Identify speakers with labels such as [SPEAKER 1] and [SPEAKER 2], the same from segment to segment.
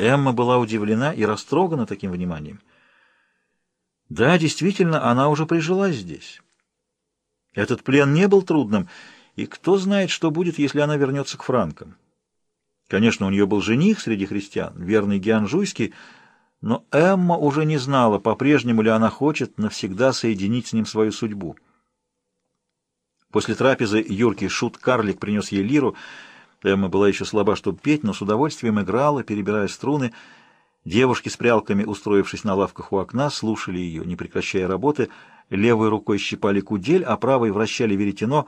[SPEAKER 1] Эмма была удивлена и растрогана таким вниманием. Да, действительно, она уже прижилась здесь. Этот плен не был трудным, и кто знает, что будет, если она вернется к франкам. Конечно, у нее был жених среди христиан, верный Гианжуйский, но Эмма уже не знала, по-прежнему ли она хочет навсегда соединить с ним свою судьбу. После трапезы юркий шут-карлик принес ей лиру. Эмма была еще слаба, чтобы петь, но с удовольствием играла, перебирая струны. Девушки с прялками, устроившись на лавках у окна, слушали ее, не прекращая работы. Левой рукой щипали кудель, а правой вращали веретено.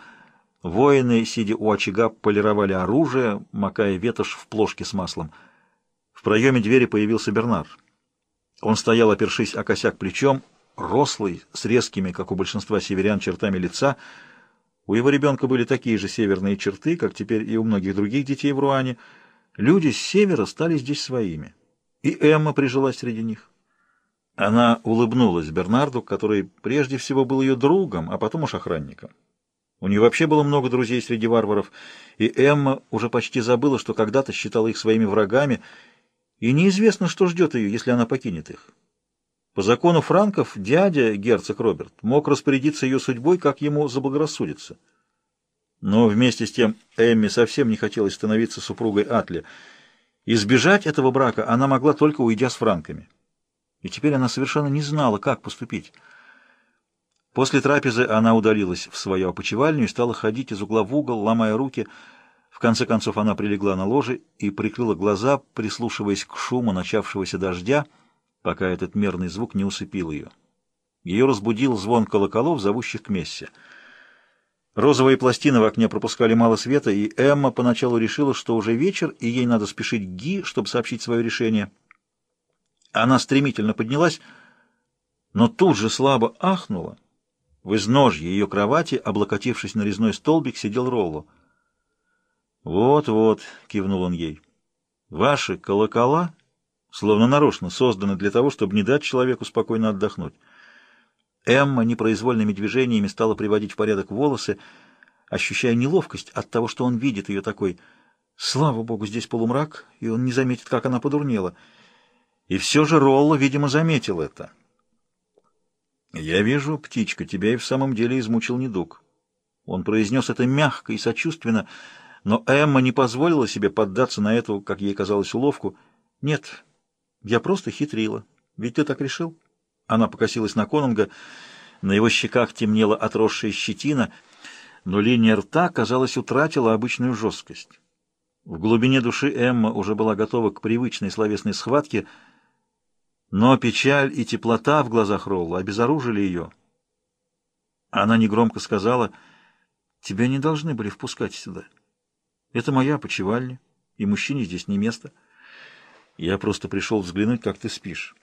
[SPEAKER 1] Воины, сидя у очага, полировали оружие, макая ветошь в плошке с маслом. В проеме двери появился Бернар. Он стоял, опершись о косяк плечом, рослый, с резкими, как у большинства северян, чертами лица. У его ребенка были такие же северные черты, как теперь и у многих других детей в Руане. Люди с севера стали здесь своими. И Эмма прижилась среди них. Она улыбнулась Бернарду, который прежде всего был ее другом, а потом уж охранником. У нее вообще было много друзей среди варваров, и Эмма уже почти забыла, что когда-то считала их своими врагами — и неизвестно, что ждет ее, если она покинет их. По закону франков дядя, герцог Роберт, мог распорядиться ее судьбой, как ему заблагорассудится. Но вместе с тем Эмми совсем не хотелось становиться супругой Атли. Избежать этого брака она могла только уйдя с франками. И теперь она совершенно не знала, как поступить. После трапезы она удалилась в свою опочивальню и стала ходить из угла в угол, ломая руки, в конце концов она прилегла на ложе и прикрыла глаза, прислушиваясь к шуму начавшегося дождя, пока этот мерный звук не усыпил ее. Ее разбудил звон колоколов, зовущих к мессе. Розовые пластины в окне пропускали мало света, и Эмма поначалу решила, что уже вечер, и ей надо спешить к Ги, чтобы сообщить свое решение. Она стремительно поднялась, но тут же слабо ахнула. В изножье ее кровати, облокотившись на резной столбик, сидел Ролло. «Вот-вот», — кивнул он ей, — «ваши колокола словно нарочно созданы для того, чтобы не дать человеку спокойно отдохнуть». Эмма непроизвольными движениями стала приводить в порядок волосы, ощущая неловкость от того, что он видит ее такой. Слава богу, здесь полумрак, и он не заметит, как она подурнела. И все же Ролло, видимо, заметил это. «Я вижу, птичка, тебя и в самом деле измучил недуг». Он произнес это мягко и сочувственно, — но Эмма не позволила себе поддаться на эту, как ей казалось, уловку. «Нет, я просто хитрила. Ведь ты так решил?» Она покосилась на Конунга. На его щеках темнела отросшая щетина, но линия рта, казалось, утратила обычную жесткость. В глубине души Эмма уже была готова к привычной словесной схватке, но печаль и теплота в глазах Ролла обезоружили ее. Она негромко сказала, «Тебя не должны были впускать сюда». Это моя почевальня, и мужчине здесь не место. Я просто пришел взглянуть, как ты спишь.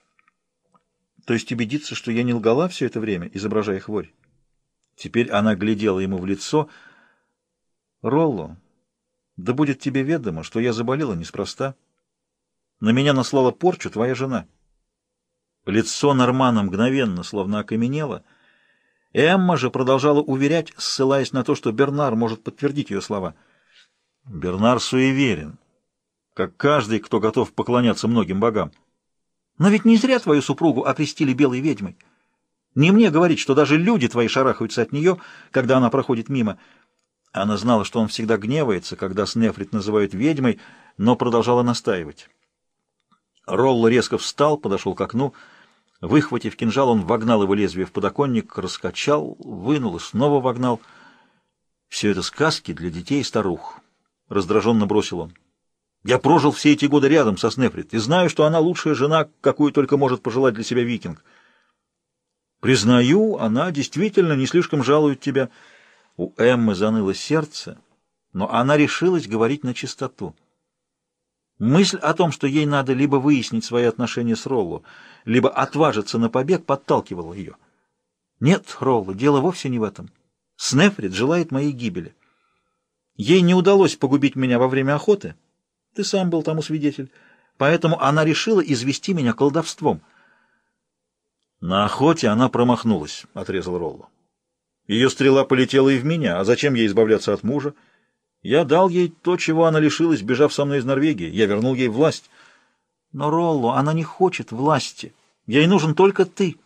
[SPEAKER 1] То есть убедиться, что я не лгала все это время, изображая хворь. Теперь она глядела ему в лицо. «Ролло, да будет тебе ведомо, что я заболела неспроста. На меня наслала порчу твоя жена». Лицо Нормана мгновенно, словно окаменело. Эмма же продолжала уверять, ссылаясь на то, что Бернар может подтвердить ее слова — Бернар суеверен, как каждый, кто готов поклоняться многим богам. Но ведь не зря твою супругу окрестили белой ведьмой. Не мне говорить, что даже люди твои шарахаются от нее, когда она проходит мимо. Она знала, что он всегда гневается, когда Снефрит называют ведьмой, но продолжала настаивать. Ролл резко встал, подошел к окну. Выхватив кинжал, он вогнал его лезвие в подоконник, раскачал, вынул и снова вогнал. Все это сказки для детей и старух. Раздраженно бросил он. Я прожил все эти годы рядом со Снефрит и знаю, что она лучшая жена, какую только может пожелать для себя викинг. Признаю, она действительно не слишком жалует тебя. У Эммы заныло сердце, но она решилась говорить на чистоту. Мысль о том, что ей надо либо выяснить свои отношения с Ролло, либо отважиться на побег, подталкивала ее. Нет, Ролло, дело вовсе не в этом. Снефрит желает моей гибели. Ей не удалось погубить меня во время охоты. Ты сам был тому свидетель. Поэтому она решила извести меня колдовством. На охоте она промахнулась, — отрезал Ролло. Ее стрела полетела и в меня. А зачем ей избавляться от мужа? Я дал ей то, чего она лишилась, бежав со мной из Норвегии. Я вернул ей власть. Но Ролло, она не хочет власти. Ей нужен только ты.